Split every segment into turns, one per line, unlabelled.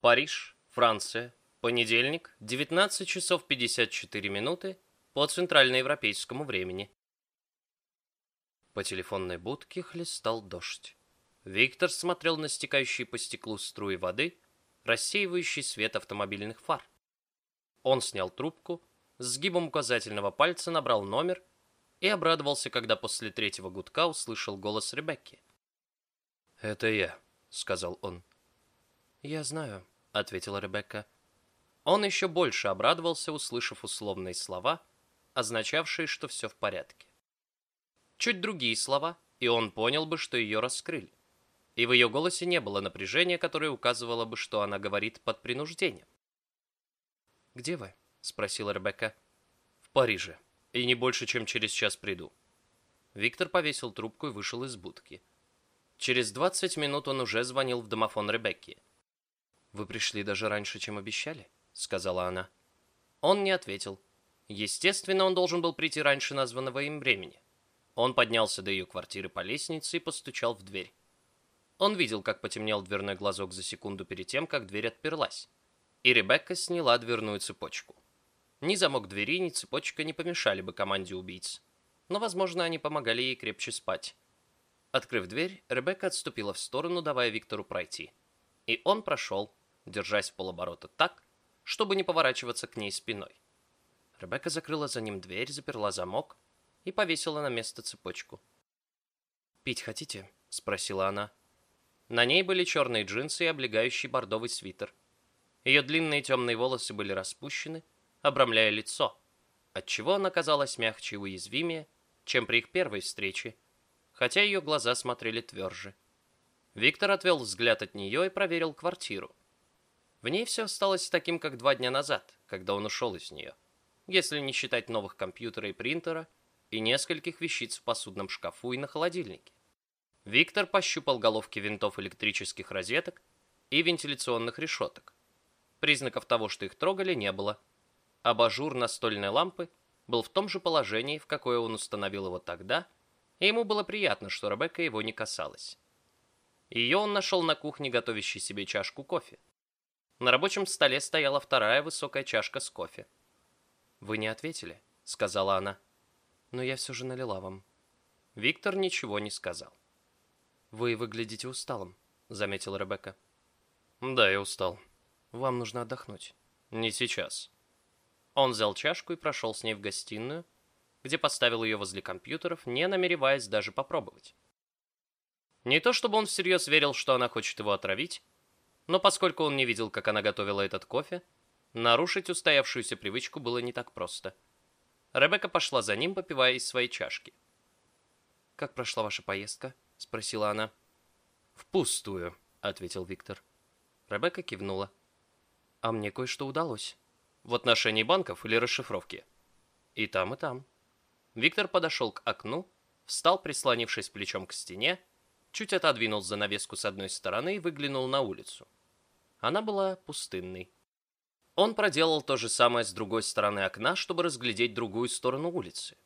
Париж, Франция. Понедельник, 19 часов 54 минуты по центральноевропейскому времени. По телефонной будке хлестал дождь. Виктор смотрел на стекающие по стеклу струи воды, рассеивающий свет автомобильных фар. Он снял трубку, сгибом указательного пальца набрал номер и обрадовался, когда после третьего гудка услышал голос Ребекки. «Это я», — сказал он. «Я знаю», — ответила Ребекка. Он еще больше обрадовался, услышав условные слова, означавшие, что все в порядке. Чуть другие слова, и он понял бы, что ее раскрыли. И в ее голосе не было напряжения, которое указывало бы, что она говорит под принуждением. «Где вы?» — спросила Ребекка. «В Париже. И не больше, чем через час приду». Виктор повесил трубку и вышел из будки. Через 20 минут он уже звонил в домофон Ребекки. «Вы пришли даже раньше, чем обещали?» сказала она. Он не ответил. Естественно, он должен был прийти раньше названного им времени. Он поднялся до ее квартиры по лестнице и постучал в дверь. Он видел, как потемнел дверной глазок за секунду перед тем, как дверь отперлась. И Ребекка сняла дверную цепочку. Ни замок двери, ни цепочка не помешали бы команде убийц. Но, возможно, они помогали ей крепче спать. Открыв дверь, Ребекка отступила в сторону, давая Виктору пройти. И он прошел, держась в полоборота так, чтобы не поворачиваться к ней спиной. Ребекка закрыла за ним дверь, заперла замок и повесила на место цепочку. «Пить хотите?» — спросила она. На ней были черные джинсы и облегающий бордовый свитер. Ее длинные темные волосы были распущены, обрамляя лицо, отчего она казалась мягче и уязвимее, чем при их первой встрече, хотя ее глаза смотрели тверже. Виктор отвел взгляд от нее и проверил квартиру. В ней все осталось таким, как два дня назад, когда он ушел из нее, если не считать новых компьютера и принтера и нескольких вещиц в посудном шкафу и на холодильнике. Виктор пощупал головки винтов электрических розеток и вентиляционных решеток. Признаков того, что их трогали, не было. Абажур настольной лампы был в том же положении, в какое он установил его тогда, и ему было приятно, что Ребекка его не касалась. Ее он нашел на кухне, готовящей себе чашку кофе. На рабочем столе стояла вторая высокая чашка с кофе. «Вы не ответили», — сказала она. «Но я все же налила вам». Виктор ничего не сказал. «Вы выглядите усталым», — заметила Ребекка. «Да, я устал. Вам нужно отдохнуть». «Не сейчас». Он взял чашку и прошел с ней в гостиную, где поставил ее возле компьютеров, не намереваясь даже попробовать. Не то чтобы он всерьез верил, что она хочет его отравить, но поскольку он не видел, как она готовила этот кофе, нарушить устоявшуюся привычку было не так просто. Ребекка пошла за ним, попивая из своей чашки. «Как прошла ваша поездка?» — спросила она. «Впустую», — ответил Виктор. Ребекка кивнула. «А мне кое-что удалось. В отношении банков или расшифровки?» «И там, и там». Виктор подошел к окну, встал, прислонившись плечом к стене, чуть отодвинул занавеску с одной стороны и выглянул на улицу. Она была пустынной. Он проделал то же самое с другой стороны окна, чтобы разглядеть другую сторону улицы.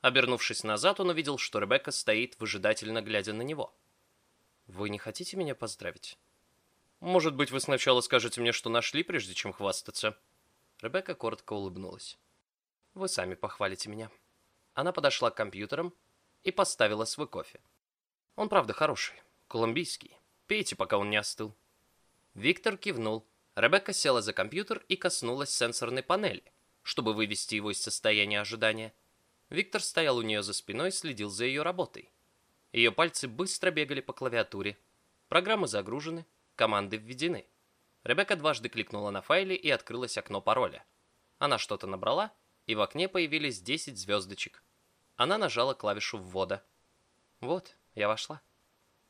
Обернувшись назад, он увидел, что Ребекка стоит, выжидательно глядя на него. «Вы не хотите меня поздравить?» «Может быть, вы сначала скажете мне, что нашли, прежде чем хвастаться?» Ребекка коротко улыбнулась. «Вы сами похвалите меня». Она подошла к компьютерам и поставила свой кофе. «Он правда хороший, колумбийский. Пейте, пока он не остыл». Виктор кивнул. Ребекка села за компьютер и коснулась сенсорной панели, чтобы вывести его из состояния ожидания. Виктор стоял у нее за спиной и следил за ее работой. Ее пальцы быстро бегали по клавиатуре. Программы загружены, команды введены. Ребекка дважды кликнула на файле и открылось окно пароля. Она что-то набрала, и в окне появились 10 звездочек. Она нажала клавишу ввода. Вот, я вошла.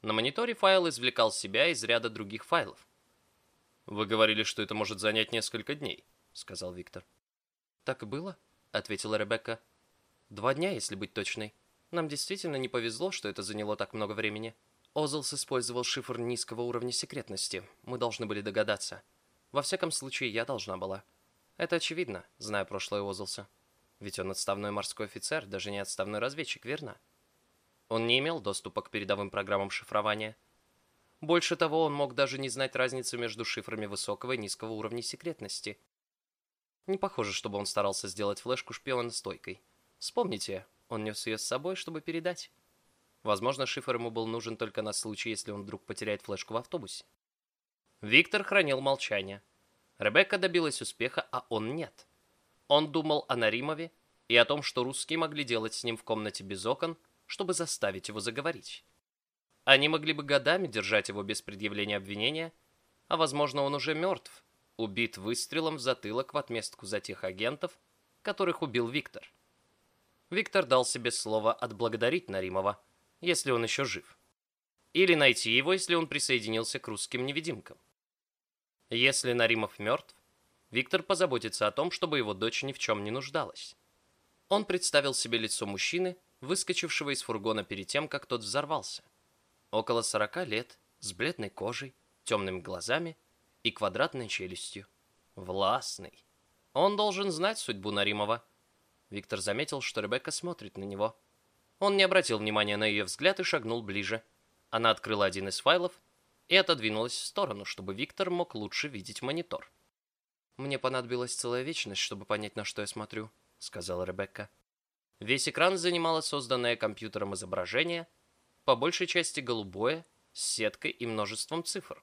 На мониторе файл извлекал себя из ряда других файлов. «Вы говорили, что это может занять несколько дней», — сказал Виктор. «Так и было», — ответила Ребекка. «Два дня, если быть точной. Нам действительно не повезло, что это заняло так много времени. Озлс использовал шифр низкого уровня секретности. Мы должны были догадаться. Во всяком случае, я должна была. Это очевидно, зная прошлое Озлса. Ведь он отставной морской офицер, даже не отставной разведчик, верно? Он не имел доступа к передовым программам шифрования. Больше того, он мог даже не знать разницы между шифрами высокого и низкого уровня секретности. Не похоже, чтобы он старался сделать флешку шпиона стойкой. Вспомните, он нес ее с собой, чтобы передать. Возможно, шифр ему был нужен только на случай, если он вдруг потеряет флешку в автобусе. Виктор хранил молчание. Ребекка добилась успеха, а он нет. Он думал о Наримове и о том, что русские могли делать с ним в комнате без окон, чтобы заставить его заговорить. Они могли бы годами держать его без предъявления обвинения, а возможно он уже мертв, убит выстрелом в затылок в отместку за тех агентов, которых убил Виктор. Виктор дал себе слово отблагодарить Наримова, если он еще жив. Или найти его, если он присоединился к русским невидимкам. Если Наримов мертв, Виктор позаботится о том, чтобы его дочь ни в чем не нуждалась. Он представил себе лицо мужчины, выскочившего из фургона перед тем, как тот взорвался. Около сорока лет, с бледной кожей, темными глазами и квадратной челюстью. Властный. Он должен знать судьбу Наримова. Виктор заметил, что Ребекка смотрит на него. Он не обратил внимания на ее взгляд и шагнул ближе. Она открыла один из файлов и отодвинулась в сторону, чтобы Виктор мог лучше видеть монитор. «Мне понадобилась целая вечность, чтобы понять, на что я смотрю», — сказала Ребекка. Весь экран занимало созданное компьютером изображение, по большей части голубое, с сеткой и множеством цифр.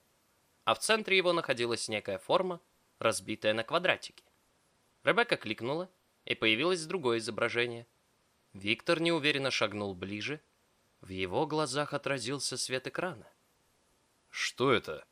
А в центре его находилась некая форма, разбитая на квадратики. Ребекка кликнула, и появилось другое изображение. Виктор неуверенно шагнул ближе. В его глазах отразился свет экрана.
«Что это?»